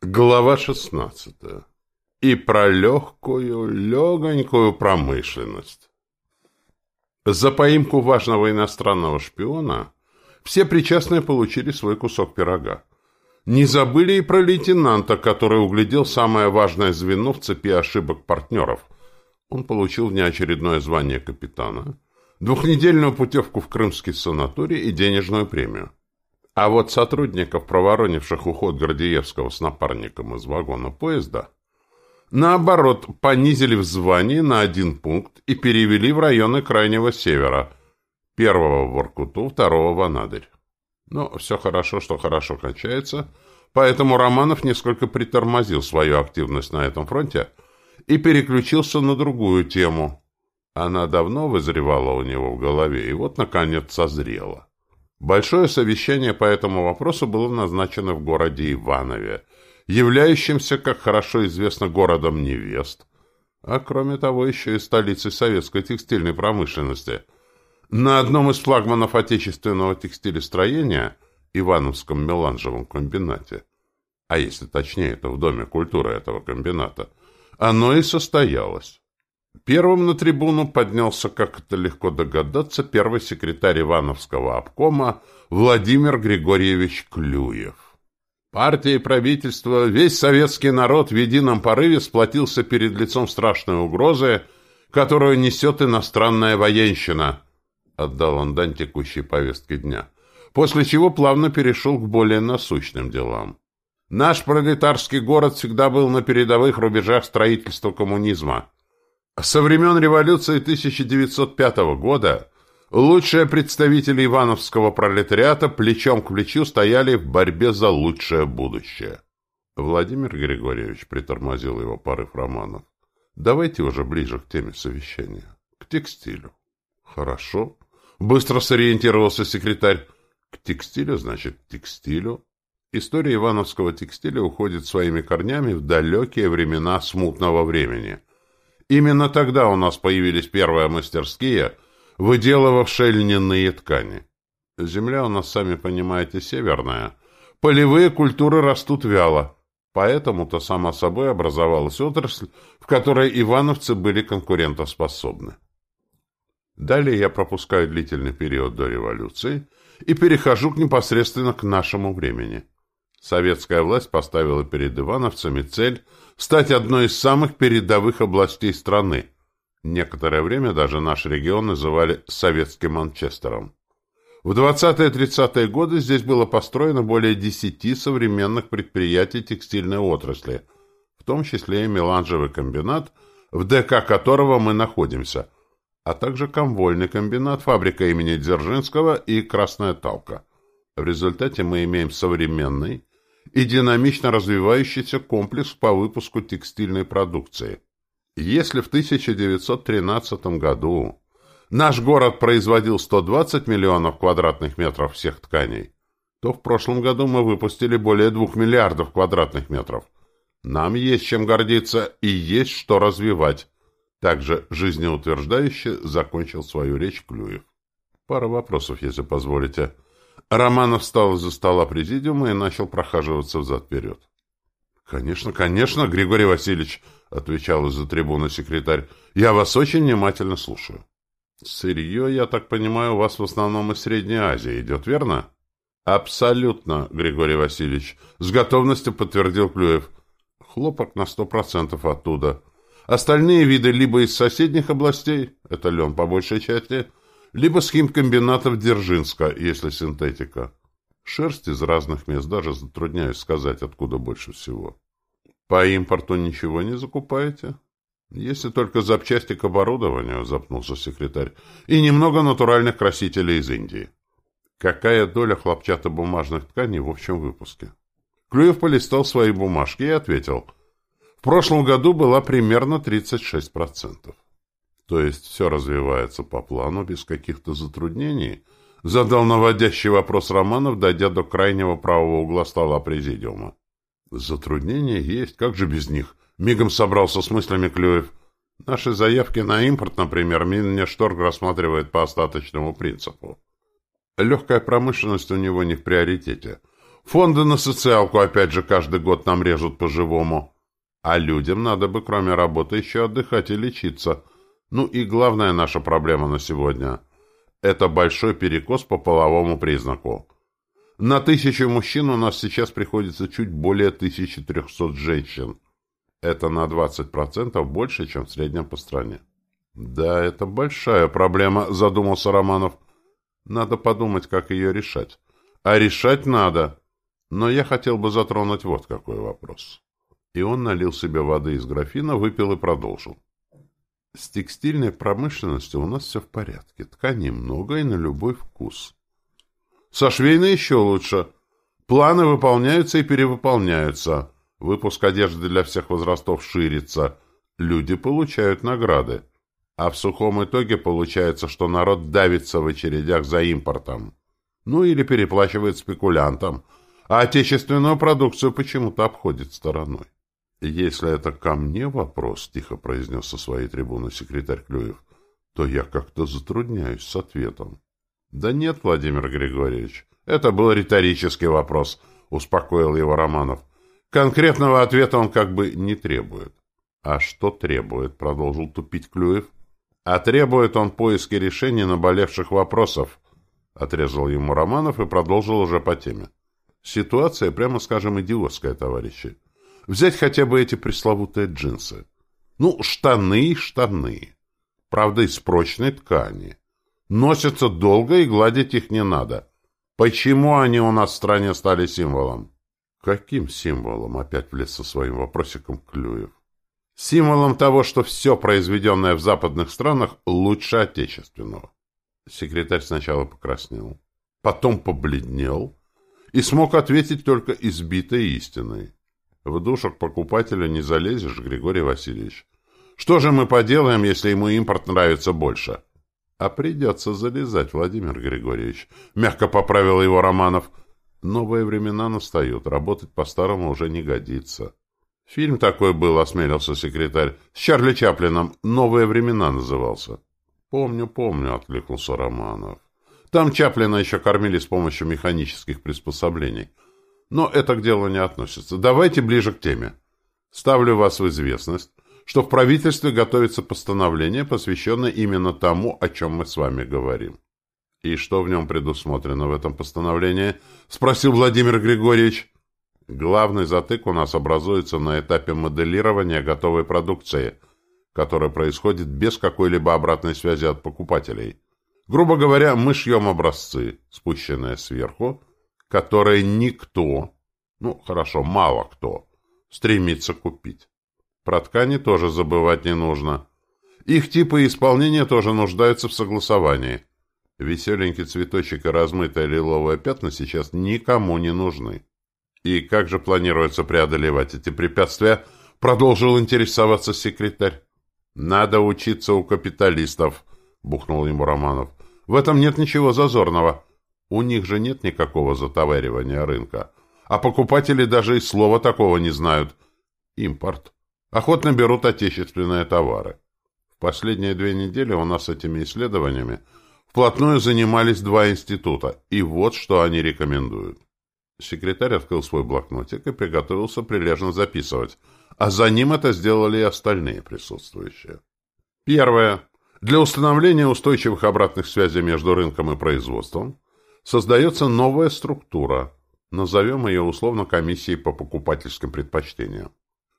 Глава 16. И про легкую, легонькую промышленность. За поимку важного иностранного шпиона все причастные получили свой кусок пирога. Не забыли и про лейтенанта, который углядел самое важное звено в цепи ошибок партнеров. Он получил внеочередное звание капитана, двухнедельную путевку в крымский санаторий и денежную премию. А вот сотрудников, проворонивших уход Гордеевского с напарником из вагона поезда, наоборот, понизили в звании на один пункт и перевели в районы Крайнего Севера, первого в Воркуту, второго в Анадырь. Но все хорошо, что хорошо кончается, поэтому Романов несколько притормозил свою активность на этом фронте и переключился на другую тему. Она давно вызревала у него в голове и вот, наконец, созрела. Большое совещание по этому вопросу было назначено в городе Иванове, являющемся, как хорошо известно, городом невест, а кроме того еще и столицей советской текстильной промышленности. На одном из флагманов отечественного текстилестроения, Ивановском меланжевом комбинате, а если точнее, это в Доме культуры этого комбината, оно и состоялось. Первым на трибуну поднялся, как это легко догадаться, первый секретарь Ивановского обкома Владимир Григорьевич Клюев. Партия и правительство, весь советский народ в едином порыве сплотился перед лицом страшной угрозы, которую несет иностранная военщина, отдал он дань текущей повестке дня, после чего плавно перешел к более насущным делам. Наш пролетарский город всегда был на передовых рубежах строительства коммунизма. Со времен революции 1905 года лучшие представители ивановского пролетариата плечом к плечу стояли в борьбе за лучшее будущее. Владимир Григорьевич притормозил его порыв романов. Давайте уже ближе к теме совещания. К текстилю. Хорошо. Быстро сориентировался секретарь. К текстилю, значит, к текстилю. История ивановского текстиля уходит своими корнями в далекие времена смутного времени – Именно тогда у нас появились первые мастерские, выделывавшие льняные ткани. Земля у нас, сами понимаете, северная. Полевые культуры растут вяло. Поэтому-то сама собой образовалась отрасль, в которой ивановцы были конкурентоспособны. Далее я пропускаю длительный период до революции и перехожу к непосредственно к нашему времени. Советская власть поставила перед ивановцами цель стать одной из самых передовых областей страны. Некоторое время даже наш регион называли «советским Манчестером». В 20-30-е годы здесь было построено более 10 современных предприятий текстильной отрасли, в том числе и меланжевый комбинат, в ДК которого мы находимся, а также комвольный комбинат, фабрика имени Дзержинского и Красная Талка. В результате мы имеем современный, и динамично развивающийся комплекс по выпуску текстильной продукции. Если в 1913 году наш город производил 120 миллионов квадратных метров всех тканей, то в прошлом году мы выпустили более 2 миллиардов квадратных метров. Нам есть чем гордиться и есть что развивать. Также жизнеутверждающе закончил свою речь Клюев. Пара вопросов, если позволите. Романов встал из-за стола президиума и начал прохаживаться взад-вперед. — Конечно, конечно, Григорий Васильевич, — отвечал из-за трибуны секретарь, — я вас очень внимательно слушаю. — Сырье, я так понимаю, у вас в основном из Средней Азии идет, верно? — Абсолютно, Григорий Васильевич, — с готовностью подтвердил Клюев. — Хлопок на сто процентов оттуда. Остальные виды либо из соседних областей, это лен по большей части, — либо с химкомбинатов Дзержинска, если синтетика. Шерсть из разных мест, даже затрудняюсь сказать, откуда больше всего. По импорту ничего не закупаете? Если только запчасти к оборудованию, запнулся секретарь, и немного натуральных красителей из Индии. Какая доля хлопчатобумажных тканей в общем выпуске? Клюев полистал свои бумажки и ответил. В прошлом году была примерно 36%. То есть все развивается по плану, без каких-то затруднений? Задал наводящий вопрос Романов, дойдя до крайнего правого угла стола президиума. Затруднения есть, как же без них? Мигом собрался с мыслями Клюев. Наши заявки на импорт, например, Миннешторг рассматривает по остаточному принципу. Легкая промышленность у него не в приоритете. Фонды на социалку, опять же, каждый год нам режут по-живому. А людям надо бы, кроме работы, еще отдыхать и лечиться. Ну и главная наша проблема на сегодня – это большой перекос по половому признаку. На тысячу мужчин у нас сейчас приходится чуть более 1300 женщин. Это на 20% больше, чем в среднем по стране. «Да, это большая проблема», — задумался Романов. «Надо подумать, как ее решать. А решать надо. Но я хотел бы затронуть вот какой вопрос». И он налил себе воды из графина, выпил и продолжил. С текстильной промышленностью у нас все в порядке. Тканей много и на любой вкус. Со швейной еще лучше. Планы выполняются и перевыполняются. Выпуск одежды для всех возрастов ширится. Люди получают награды. А в сухом итоге получается, что народ давится в очередях за импортом. Ну или переплачивает спекулянтам, а отечественную продукцию почему-то обходит стороной. «Если это ко мне вопрос», — тихо произнес со своей трибуны секретарь Клюев, «то я как-то затрудняюсь с ответом». «Да нет, Владимир Григорьевич, это был риторический вопрос», — успокоил его Романов. «Конкретного ответа он как бы не требует». «А что требует?» — продолжил тупить Клюев. А требует он поиски решений наболевших вопросов, отрезал ему Романов и продолжил уже по теме. Ситуация, прямо скажем, идиотская, товарищи. Взять хотя бы эти пресловутые джинсы. Ну, штаны, штаны. Правда, из прочной ткани. Носятся долго и гладить их не надо. Почему они у нас в стране стали символом? Каким символом? Опять влез со своим вопросиком Клюев символом того, что все произведенное в западных странах лучше отечественного. Секретарь сначала покраснел, потом побледнел и смог ответить только избитой истиной. В душу к покупателю не залезешь, Григорий Васильевич. Что же мы поделаем, если ему импорт нравится больше? А придется залезать, Владимир Григорьевич. Мягко поправил его Романов. Новые времена настают, работать по-старому уже не годится. Фильм такой был, осмелился секретарь. С Чарли Чаплином «Новые времена» назывался. Помню, помню, откликнулся Романов. Там Чаплина еще кормили с помощью механических приспособлений. Но это к делу не относится. Давайте ближе к теме. Ставлю вас в известность, что в правительстве готовится постановление, посвященное именно тому, о чем мы с вами говорим. «И что в нем предусмотрено в этом постановлении?» — спросил Владимир Григорьевич. Главный затык у нас образуется на этапе моделирования готовой продукции, которая происходит без какой-либо обратной связи от покупателей. Грубо говоря, мы шьем образцы, спущенные сверху, которые никто, ну хорошо, мало кто, стремится купить. Про ткани тоже забывать не нужно. Их типы исполнения тоже нуждаются в согласовании. Веселенький цветочек и размытое лиловое пятна сейчас никому не нужны. «И как же планируется преодолевать эти препятствия?» — продолжил интересоваться секретарь. «Надо учиться у капиталистов», — бухнул ему Романов. «В этом нет ничего зазорного. У них же нет никакого затоваривания рынка. А покупатели даже и слова такого не знают. Импорт. Охотно берут отечественные товары. В последние две недели у нас этими исследованиями вплотную занимались два института, и вот что они рекомендуют. Секретарь открыл свой блокнотик и приготовился прилежно записывать, а за ним это сделали и остальные присутствующие. Первое. Для установления устойчивых обратных связей между рынком и производством создается новая структура, назовем ее условно комиссией по покупательским предпочтениям.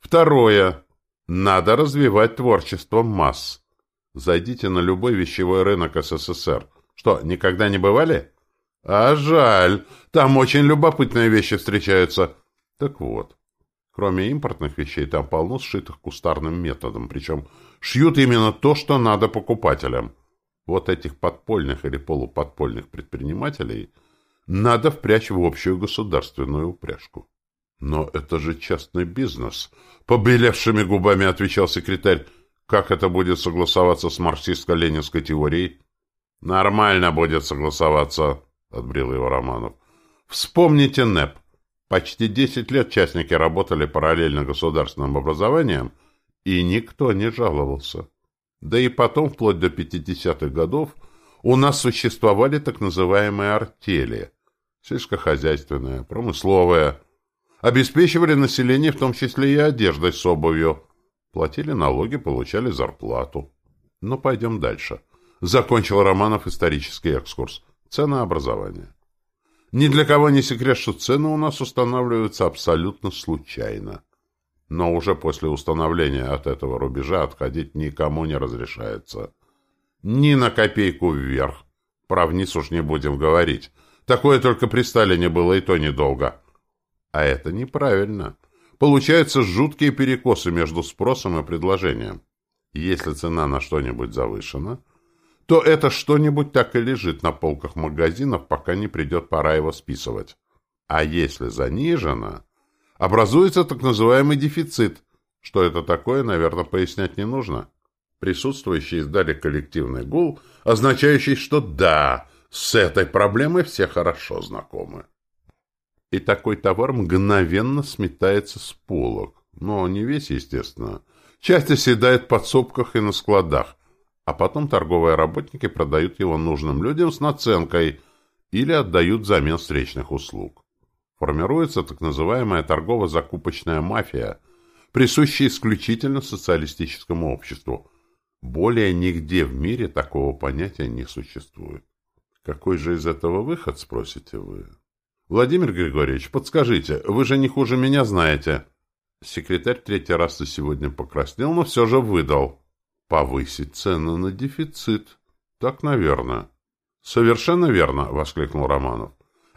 Второе. Надо развивать творчество масс. Зайдите на любой вещевой рынок СССР. Что, никогда не бывали? А жаль, там очень любопытные вещи встречаются. Так вот, кроме импортных вещей, там полно сшитых кустарным методом, причем шьют именно то, что надо покупателям. Вот этих подпольных или полуподпольных предпринимателей надо впрячь в общую государственную упряжку. Но это же частный бизнес, побелевшими губами отвечал секретарь. Как это будет согласоваться с марксистско-ленинской теорией? Нормально будет согласоваться, отбрил его Романов. Вспомните НЭП. Почти десять лет частники работали параллельно государственным образованием, и никто не жаловался. Да и потом, вплоть до 50-х годов, у нас существовали так называемые артели, сельскохозяйственное, промысловое. Обеспечивали население, в том числе и одеждой с обувью. Платили налоги, получали зарплату. Но пойдем дальше. Закончил Романов исторический экскурс. Ценообразование. Ни для кого не секрет, что цены у нас устанавливаются абсолютно случайно. Но уже после установления от этого рубежа отходить никому не разрешается. Ни на копейку вверх. Про вниз уж не будем говорить. Такое только при Сталине было и то недолго. А это неправильно. Получаются жуткие перекосы между спросом и предложением. Если цена на что-нибудь завышена, то это что-нибудь так и лежит на полках магазинов, пока не придет пора его списывать. А если занижена, образуется так называемый дефицит. Что это такое, наверное, пояснять не нужно. Присутствующие издали коллективный гул, означающий, что да, с этой проблемой все хорошо знакомы. И такой товар мгновенно сметается с полок. Но не весь, естественно. Часть оседает в подсобках и на складах, а потом торговые работники продают его нужным людям с наценкой или отдают взамен встречных услуг. Формируется так называемая торгово-закупочная мафия, присущая исключительно социалистическому обществу. Более нигде в мире такого понятия не существует. Какой же из этого выход, спросите вы? Владимир Григорьевич, подскажите, вы же не хуже меня знаете. Секретарь третий раз за сегодня покраснел, но все же выдал. Повысить цену на дефицит. Так, наверное. Совершенно верно, воскликнул Романов.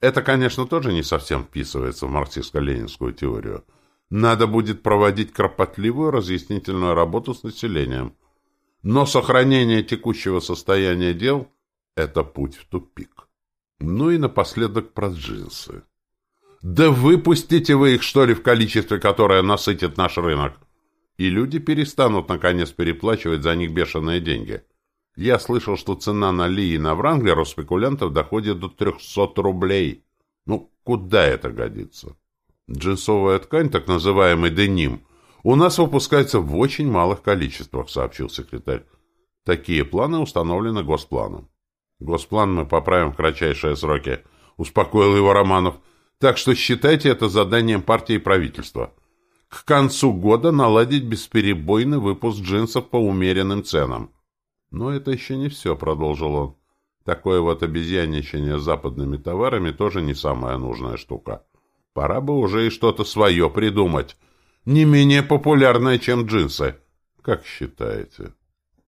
Это, конечно, тоже не совсем вписывается в марксистско-ленинскую теорию. Надо будет проводить кропотливую разъяснительную работу с населением. Но сохранение текущего состояния дел – это путь в тупик. Ну и напоследок про джинсы. Да выпустите вы их, что ли, в количестве, которое насытит наш рынок. И люди перестанут, наконец, переплачивать за них бешеные деньги. Я слышал, что цена на Ли и на Вранглер у спекулянтов доходит до 300 рублей. Ну, куда это годится? Джинсовая ткань, так называемый деним, у нас выпускается в очень малых количествах, сообщил секретарь. Такие планы установлены госпланом. Госплан мы поправим в кратчайшие сроки, успокоил его Романов. Так что считайте это заданием партии и правительства к концу года наладить бесперебойный выпуск джинсов по умеренным ценам. Но это еще не все, продолжил он. Такое вот обезьянничание с западными товарами тоже не самая нужная штука. Пора бы уже и что-то свое придумать. Не менее популярное, чем джинсы. Как считаете?